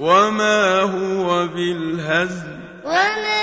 وما هو بالهزل وما